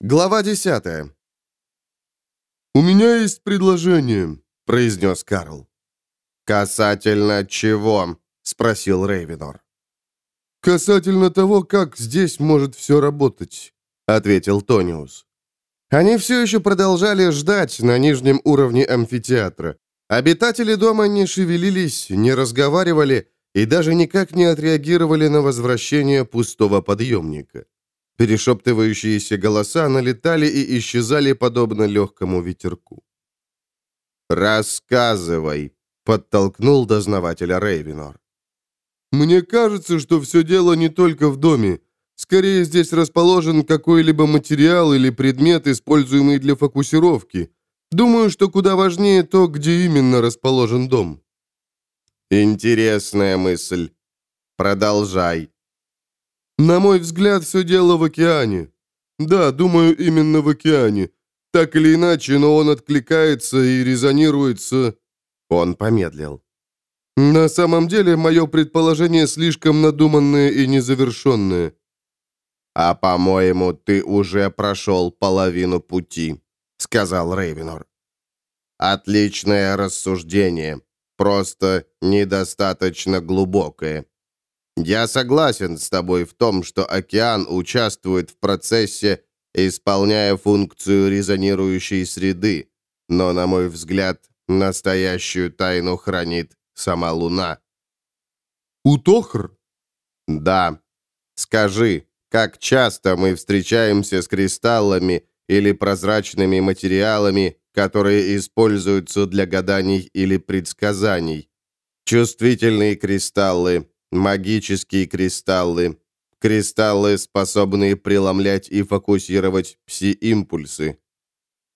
Глава 10 «У меня есть предложение», — произнес Карл. «Касательно чего?» — спросил Рейвенор. «Касательно того, как здесь может все работать», — ответил Тониус. Они все еще продолжали ждать на нижнем уровне амфитеатра. Обитатели дома не шевелились, не разговаривали и даже никак не отреагировали на возвращение пустого подъемника. Перешептывающиеся голоса налетали и исчезали подобно легкому ветерку. «Рассказывай», — подтолкнул дознавателя Рейвенор. «Мне кажется, что все дело не только в доме. Скорее, здесь расположен какой-либо материал или предмет, используемый для фокусировки. Думаю, что куда важнее то, где именно расположен дом». «Интересная мысль. Продолжай», на мой взгляд, все дело в океане. Да, думаю, именно в океане. Так или иначе, но он откликается и резонируется. Он помедлил. На самом деле, мое предположение слишком надуманное и незавершенное. «А, по-моему, ты уже прошел половину пути», — сказал Рейвенор. «Отличное рассуждение, просто недостаточно глубокое. Я согласен с тобой в том, что океан участвует в процессе, исполняя функцию резонирующей среды, но, на мой взгляд, настоящую тайну хранит сама Луна. Утохр? Да. Скажи, как часто мы встречаемся с кристаллами или прозрачными материалами, которые используются для гаданий или предсказаний? Чувствительные кристаллы, магические кристаллы, кристаллы, способные преломлять и фокусировать пси-импульсы.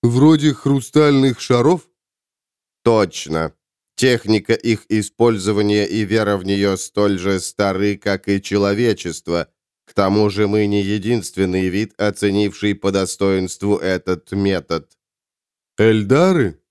Вроде хрустальных шаров? Точно. Техника их использования и вера в нее столь же стары, как и человечество. К тому же мы не единственный вид, оценивший по достоинству этот метод. Эльдары?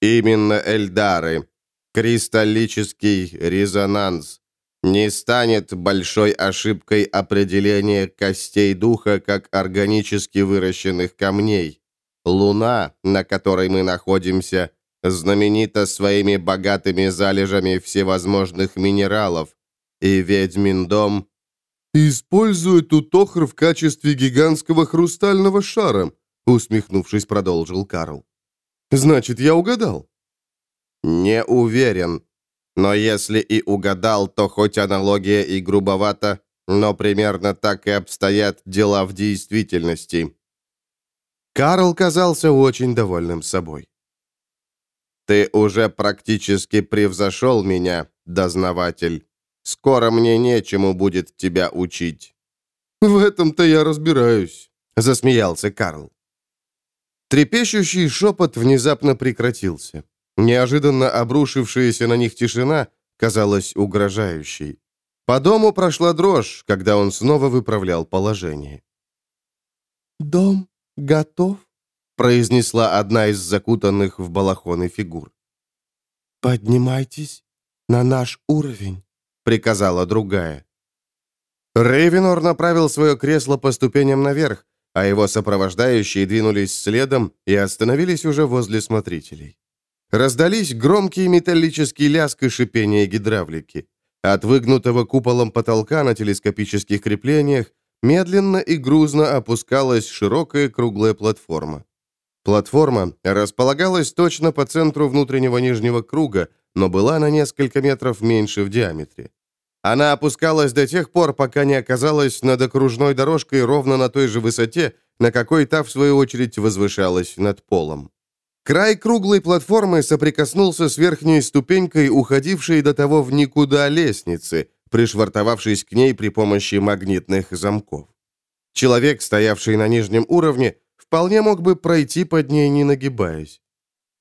Именно эльдары. Кристаллический резонанс. Не станет большой ошибкой определение костей духа как органически выращенных камней. Луна, на которой мы находимся, знаменита своими богатыми залежами всевозможных минералов, и ведьмин дом использует утохр в качестве гигантского хрустального шара, усмехнувшись, продолжил Карл. Значит, я угадал. Не уверен, но если и угадал, то хоть аналогия и грубовата, но примерно так и обстоят дела в действительности. Карл казался очень довольным собой. «Ты уже практически превзошел меня, дознаватель. Скоро мне нечему будет тебя учить». «В этом-то я разбираюсь», — засмеялся Карл. Трепещущий шепот внезапно прекратился. Неожиданно обрушившаяся на них тишина казалась угрожающей. По дому прошла дрожь, когда он снова выправлял положение. «Дом готов?» произнесла одна из закутанных в балахоны фигур. «Поднимайтесь на наш уровень», — приказала другая. Рейвенор направил свое кресло по ступеням наверх, а его сопровождающие двинулись следом и остановились уже возле смотрителей. Раздались громкие металлические лязг и шипение гидравлики. От выгнутого куполом потолка на телескопических креплениях медленно и грузно опускалась широкая круглая платформа. Платформа располагалась точно по центру внутреннего нижнего круга, но была на несколько метров меньше в диаметре. Она опускалась до тех пор, пока не оказалась над окружной дорожкой ровно на той же высоте, на какой та, в свою очередь, возвышалась над полом. Край круглой платформы соприкоснулся с верхней ступенькой, уходившей до того в никуда лестницы, пришвартовавшись к ней при помощи магнитных замков. Человек, стоявший на нижнем уровне, вполне мог бы пройти под ней, не нагибаясь.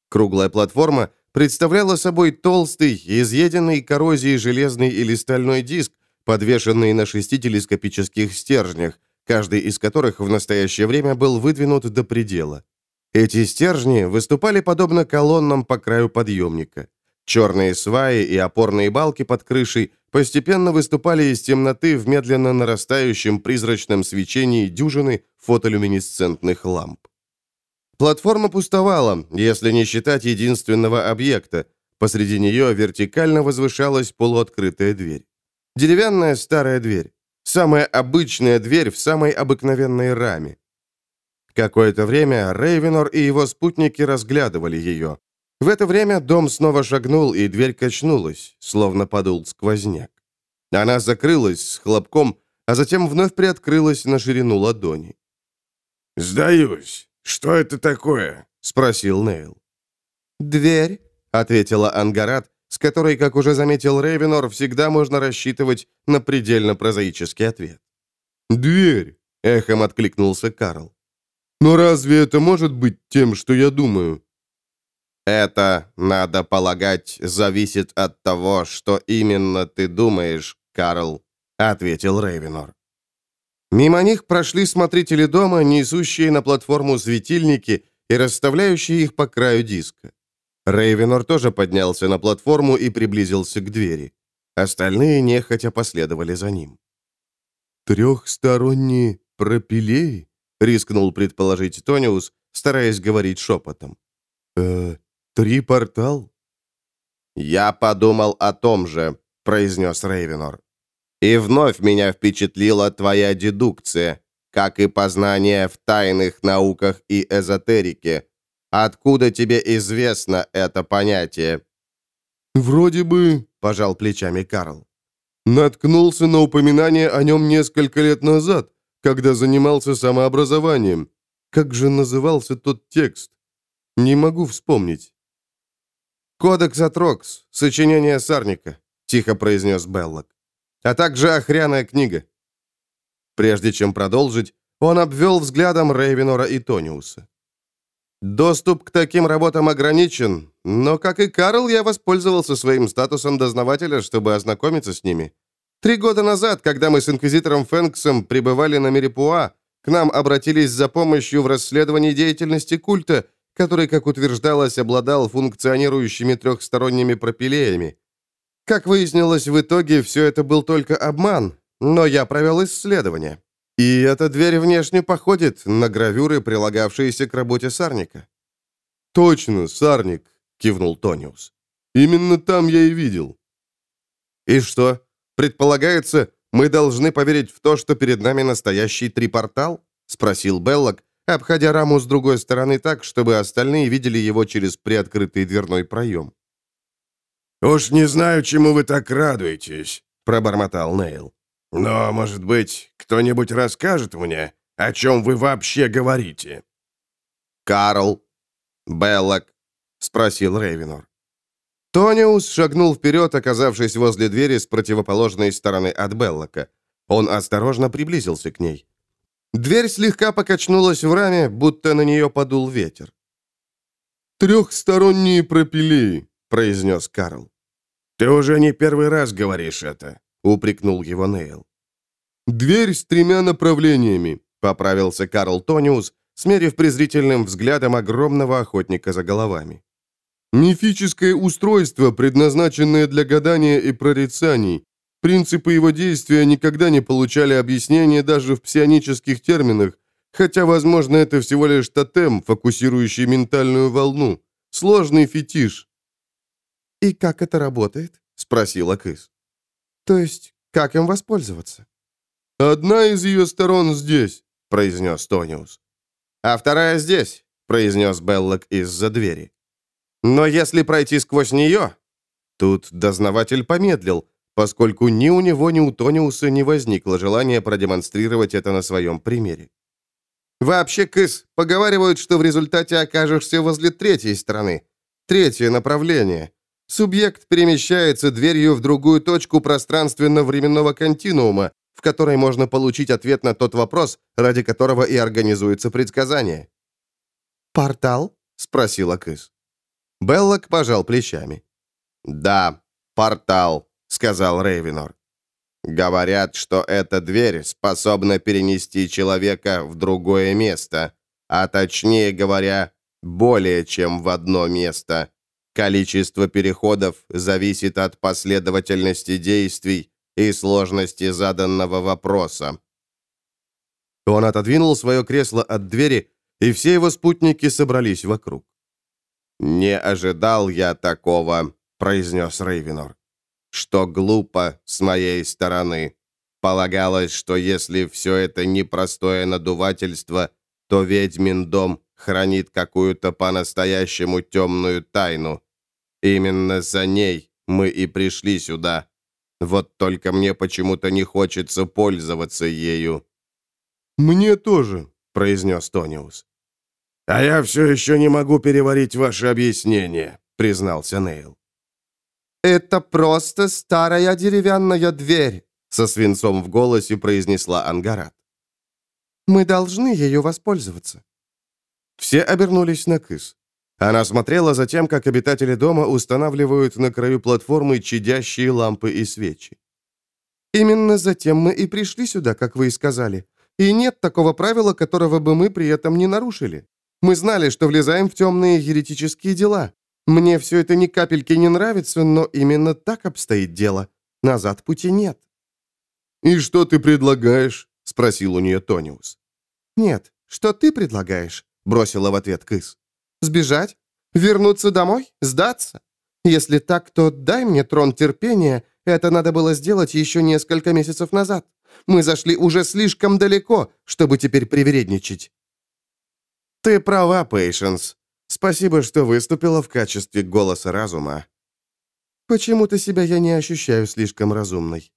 Круглая платформа представляла собой толстый, изъеденный коррозией железный или стальной диск, подвешенный на шести телескопических стержнях, каждый из которых в настоящее время был выдвинут до предела. Эти стержни выступали подобно колоннам по краю подъемника. Черные сваи и опорные балки под крышей постепенно выступали из темноты в медленно нарастающем призрачном свечении дюжины фотолюминесцентных ламп. Платформа пустовала, если не считать единственного объекта. Посреди нее вертикально возвышалась полуоткрытая дверь. Деревянная старая дверь. Самая обычная дверь в самой обыкновенной раме. Какое-то время Рейвенор и его спутники разглядывали ее. В это время дом снова шагнул, и дверь качнулась, словно подул сквозняк. Она закрылась с хлопком, а затем вновь приоткрылась на ширину ладони. «Сдаюсь. Что это такое?» — спросил Нейл. «Дверь», — ответила Ангарат, с которой, как уже заметил Рейвенор, всегда можно рассчитывать на предельно прозаический ответ. «Дверь», — эхом откликнулся Карл. «Но разве это может быть тем, что я думаю?» «Это, надо полагать, зависит от того, что именно ты думаешь, Карл», — ответил Рейвенор. Мимо них прошли смотрители дома, несущие на платформу светильники и расставляющие их по краю диска. Рейвенор тоже поднялся на платформу и приблизился к двери. Остальные нехотя последовали за ним. «Трехсторонние пропилеи?» — рискнул предположить Тониус, стараясь говорить шепотом. «Э, Три портал? Я подумал о том же, произнес Рейвенор. И вновь меня впечатлила твоя дедукция, как и познание в тайных науках и эзотерике. Откуда тебе известно это понятие? Вроде бы, пожал плечами Карл. Наткнулся на упоминание о нем несколько лет назад, когда занимался самообразованием. Как же назывался тот текст? Не могу вспомнить. «Кодекс Атрокс, сочинение Сарника», — тихо произнес Беллок. «А также охряная книга». Прежде чем продолжить, он обвел взглядом Рейвенора и Тониуса. «Доступ к таким работам ограничен, но, как и Карл, я воспользовался своим статусом дознавателя, чтобы ознакомиться с ними. Три года назад, когда мы с инквизитором Фэнксом пребывали на Мерипуа, к нам обратились за помощью в расследовании деятельности культа — который, как утверждалось, обладал функционирующими трехсторонними пропилеями. Как выяснилось, в итоге все это был только обман, но я провел исследование. И эта дверь внешне походит на гравюры, прилагавшиеся к работе Сарника. «Точно, Сарник», — кивнул Тониус. «Именно там я и видел». «И что? Предполагается, мы должны поверить в то, что перед нами настоящий трипортал?» — спросил Беллок, обходя раму с другой стороны так, чтобы остальные видели его через приоткрытый дверной проем. «Уж не знаю, чему вы так радуетесь», — пробормотал Нейл. «Но, может быть, кто-нибудь расскажет мне, о чем вы вообще говорите?» «Карл, Беллок», — спросил Рейвенор. Тониус шагнул вперед, оказавшись возле двери с противоположной стороны от Беллока. Он осторожно приблизился к ней. Дверь слегка покачнулась в раме, будто на нее подул ветер. «Трехсторонние пропилеи», — произнес Карл. «Ты уже не первый раз говоришь это», — упрекнул его Нейл. «Дверь с тремя направлениями», — поправился Карл Тониус, смерив презрительным взглядом огромного охотника за головами. «Мифическое устройство, предназначенное для гадания и прорицаний, Принципы его действия никогда не получали объяснения даже в псионических терминах, хотя, возможно, это всего лишь тотем, фокусирующий ментальную волну. Сложный фетиш. «И как это работает?» — спросила Кыс. «То есть, как им воспользоваться?» «Одна из ее сторон здесь», — произнес Тониус. «А вторая здесь», — произнес Беллок из-за двери. «Но если пройти сквозь нее...» Тут дознаватель помедлил, поскольку ни у него, ни у Тониуса не возникло желания продемонстрировать это на своем примере. «Вообще, Кыс, поговаривают, что в результате окажешься возле третьей стороны. Третье направление. Субъект перемещается дверью в другую точку пространственно-временного континуума, в которой можно получить ответ на тот вопрос, ради которого и организуется предсказание». «Портал?» — спросила Кыс. Беллок пожал плечами. «Да, портал. — сказал Рейвенор. «Говорят, что эта дверь способна перенести человека в другое место, а точнее говоря, более чем в одно место. Количество переходов зависит от последовательности действий и сложности заданного вопроса. Он отодвинул свое кресло от двери, и все его спутники собрались вокруг. «Не ожидал я такого», — произнес Рейвенор. «Что глупо с моей стороны. Полагалось, что если все это непростое надувательство, то ведьмин дом хранит какую-то по-настоящему темную тайну. Именно за ней мы и пришли сюда. Вот только мне почему-то не хочется пользоваться ею». «Мне тоже», — произнес Тониус. «А я все еще не могу переварить ваше объяснение», — признался Нейл. «Это просто старая деревянная дверь», — со свинцом в голосе произнесла Ангарат. «Мы должны ею воспользоваться». Все обернулись на Кыс. Она смотрела за тем, как обитатели дома устанавливают на краю платформы чадящие лампы и свечи. «Именно затем мы и пришли сюда, как вы и сказали. И нет такого правила, которого бы мы при этом не нарушили. Мы знали, что влезаем в темные еретические дела. Мне все это ни капельки не нравится, но именно так обстоит дело. Назад пути нет». «И что ты предлагаешь?» — спросил у нее Тониус. «Нет, что ты предлагаешь?» — бросила в ответ Кыс. Сбежать? Вернуться домой? Сдаться? Если так, то дай мне трон терпения. Это надо было сделать еще несколько месяцев назад. Мы зашли уже слишком далеко, чтобы теперь привередничать». «Ты права, Пейшенс. Спасибо, что выступила в качестве голоса разума». «Почему-то себя я не ощущаю слишком разумной».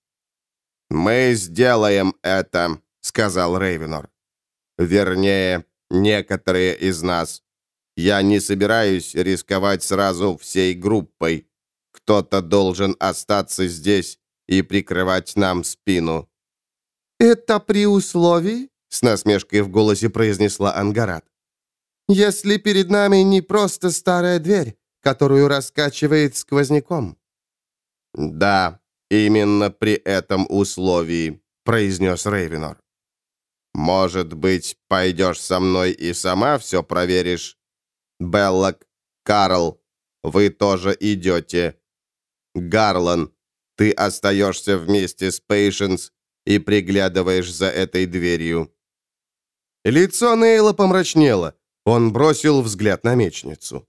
«Мы сделаем это», — сказал Рейвенор. «Вернее, некоторые из нас. Я не собираюсь рисковать сразу всей группой. Кто-то должен остаться здесь и прикрывать нам спину». «Это при условии?» — с насмешкой в голосе произнесла Ангарат. «Если перед нами не просто старая дверь, которую раскачивает сквозняком». «Да, именно при этом условии», — произнес Рейвенор. «Может быть, пойдешь со мной и сама все проверишь?» Беллок, Карл, вы тоже идете. Гарлан, ты остаешься вместе с Пейшенс и приглядываешь за этой дверью». Лицо Нейла помрачнело. Он бросил взгляд на мечницу.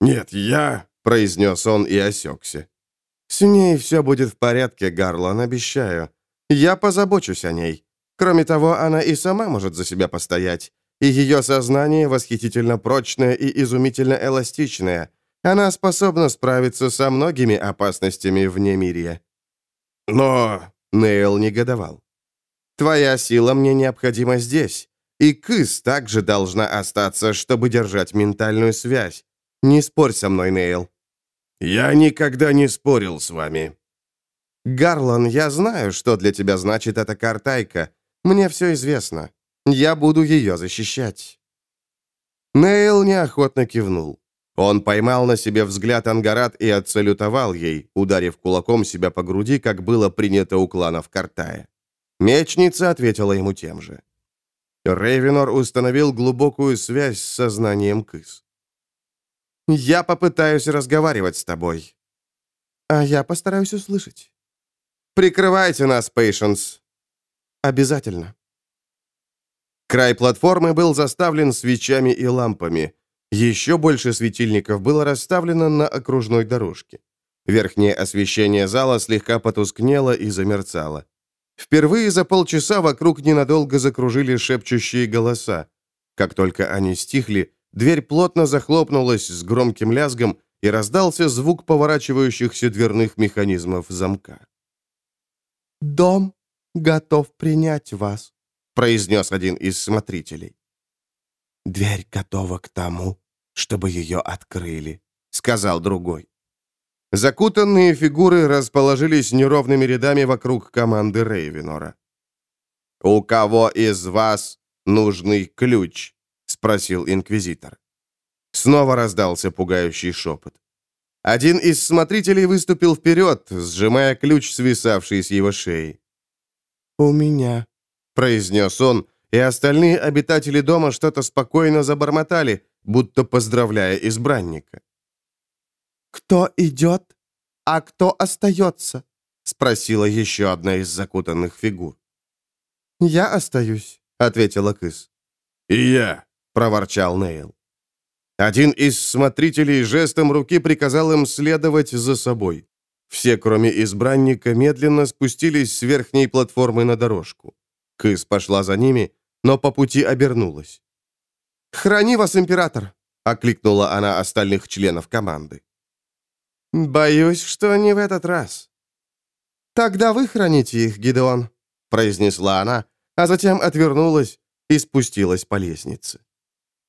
«Нет, я...» — произнес он и осекся. «С ней все будет в порядке, Гарлан, обещаю. Я позабочусь о ней. Кроме того, она и сама может за себя постоять и ее сознание восхитительно прочное и изумительно эластичное. Она способна справиться со многими опасностями вне мирия. Но... Нейл негодовал. Твоя сила мне необходима здесь. И Кыс также должна остаться, чтобы держать ментальную связь. Не спорь со мной, Нейл. Я никогда не спорил с вами. Гарлан, я знаю, что для тебя значит эта картайка. Мне все известно. Я буду ее защищать». Нейл неохотно кивнул. Он поймал на себе взгляд Ангарат и отсалютовал ей, ударив кулаком себя по груди, как было принято у кланов Картая. Мечница ответила ему тем же. Рейвенор установил глубокую связь с сознанием Кыс. «Я попытаюсь разговаривать с тобой». «А я постараюсь услышать». «Прикрывайте нас, Пейшенс». «Обязательно». Край платформы был заставлен свечами и лампами. Еще больше светильников было расставлено на окружной дорожке. Верхнее освещение зала слегка потускнело и замерцало. Впервые за полчаса вокруг ненадолго закружили шепчущие голоса. Как только они стихли, дверь плотно захлопнулась с громким лязгом, и раздался звук поворачивающихся дверных механизмов замка. «Дом готов принять вас», произнес один из смотрителей. «Дверь готова к тому, чтобы ее открыли», — сказал другой. Закутанные фигуры расположились неровными рядами вокруг команды Рейвенора. «У кого из вас нужный ключ?» — спросил инквизитор. Снова раздался пугающий шепот. Один из смотрителей выступил вперед, сжимая ключ, свисавший с его шеи. «У меня», произнес он, и остальные обитатели дома что-то спокойно забормотали, будто поздравляя избранника. «Кто идет, а кто остается?» — спросила еще одна из закутанных фигур. «Я остаюсь», — ответила Кыс. «И я», — проворчал Нейл. Один из смотрителей жестом руки приказал им следовать за собой. Все, кроме избранника, медленно спустились с верхней платформы на дорожку. Кыс пошла за ними, но по пути обернулась. «Храни вас, император!» — окликнула она остальных членов команды. «Боюсь, что не в этот раз». «Тогда вы храните их, Гидеон», — произнесла она, а затем отвернулась и спустилась по лестнице.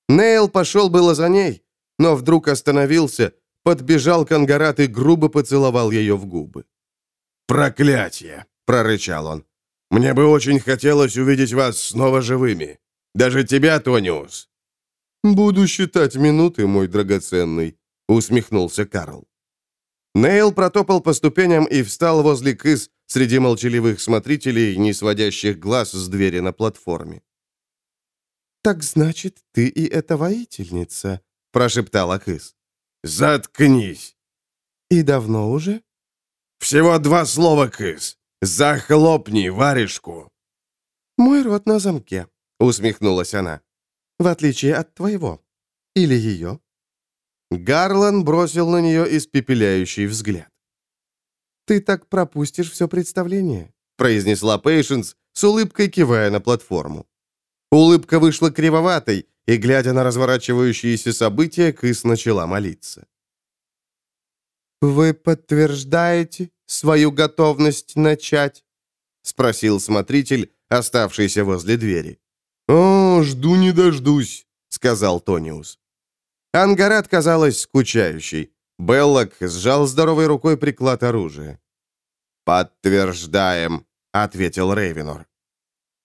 Нейл пошел было за ней, но вдруг остановился, подбежал к Ангарат и грубо поцеловал ее в губы. «Проклятие!» — прорычал он. «Мне бы очень хотелось увидеть вас снова живыми. Даже тебя, Тониус!» «Буду считать минуты, мой драгоценный», — усмехнулся Карл. Нейл протопал по ступеням и встал возле кыс среди молчаливых смотрителей, не сводящих глаз с двери на платформе. «Так значит, ты и эта воительница», — прошептала кыс. «Заткнись!» «И давно уже?» «Всего два слова, кыс. Захлопни варежку!» «Мой рот на замке», — усмехнулась она в отличие от твоего. Или ее?» Гарлан бросил на нее испепеляющий взгляд. «Ты так пропустишь все представление», — произнесла Пейшенс, с улыбкой кивая на платформу. Улыбка вышла кривоватой, и, глядя на разворачивающиеся события, Кыс начала молиться. «Вы подтверждаете свою готовность начать?» — спросил смотритель, оставшийся возле двери. «О, жду не дождусь», — сказал Тониус. Ангарат казалась скучающей. Беллок сжал здоровой рукой приклад оружия. «Подтверждаем», — ответил Рейвенор.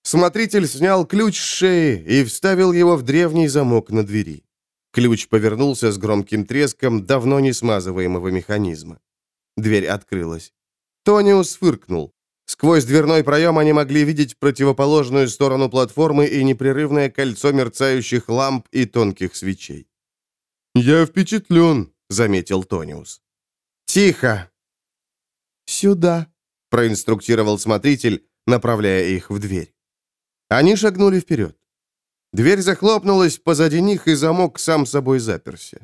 Смотритель снял ключ с шеи и вставил его в древний замок на двери. Ключ повернулся с громким треском давно не смазываемого механизма. Дверь открылась. Тониус фыркнул. Сквозь дверной проем они могли видеть противоположную сторону платформы и непрерывное кольцо мерцающих ламп и тонких свечей. «Я впечатлен», — заметил Тониус. «Тихо!» «Сюда», — проинструктировал смотритель, направляя их в дверь. Они шагнули вперед. Дверь захлопнулась позади них, и замок сам собой заперся.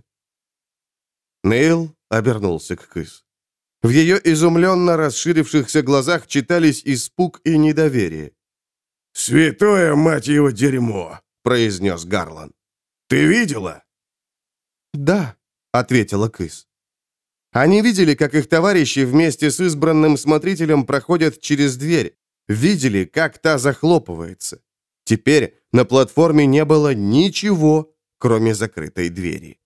Нейл обернулся к Кыс. В ее изумленно расширившихся глазах читались испуг и недоверие. «Святое, мать его, дерьмо!» — произнес Гарлан. «Ты видела?» «Да», — ответила Кыс. Они видели, как их товарищи вместе с избранным смотрителем проходят через дверь, видели, как та захлопывается. Теперь на платформе не было ничего, кроме закрытой двери.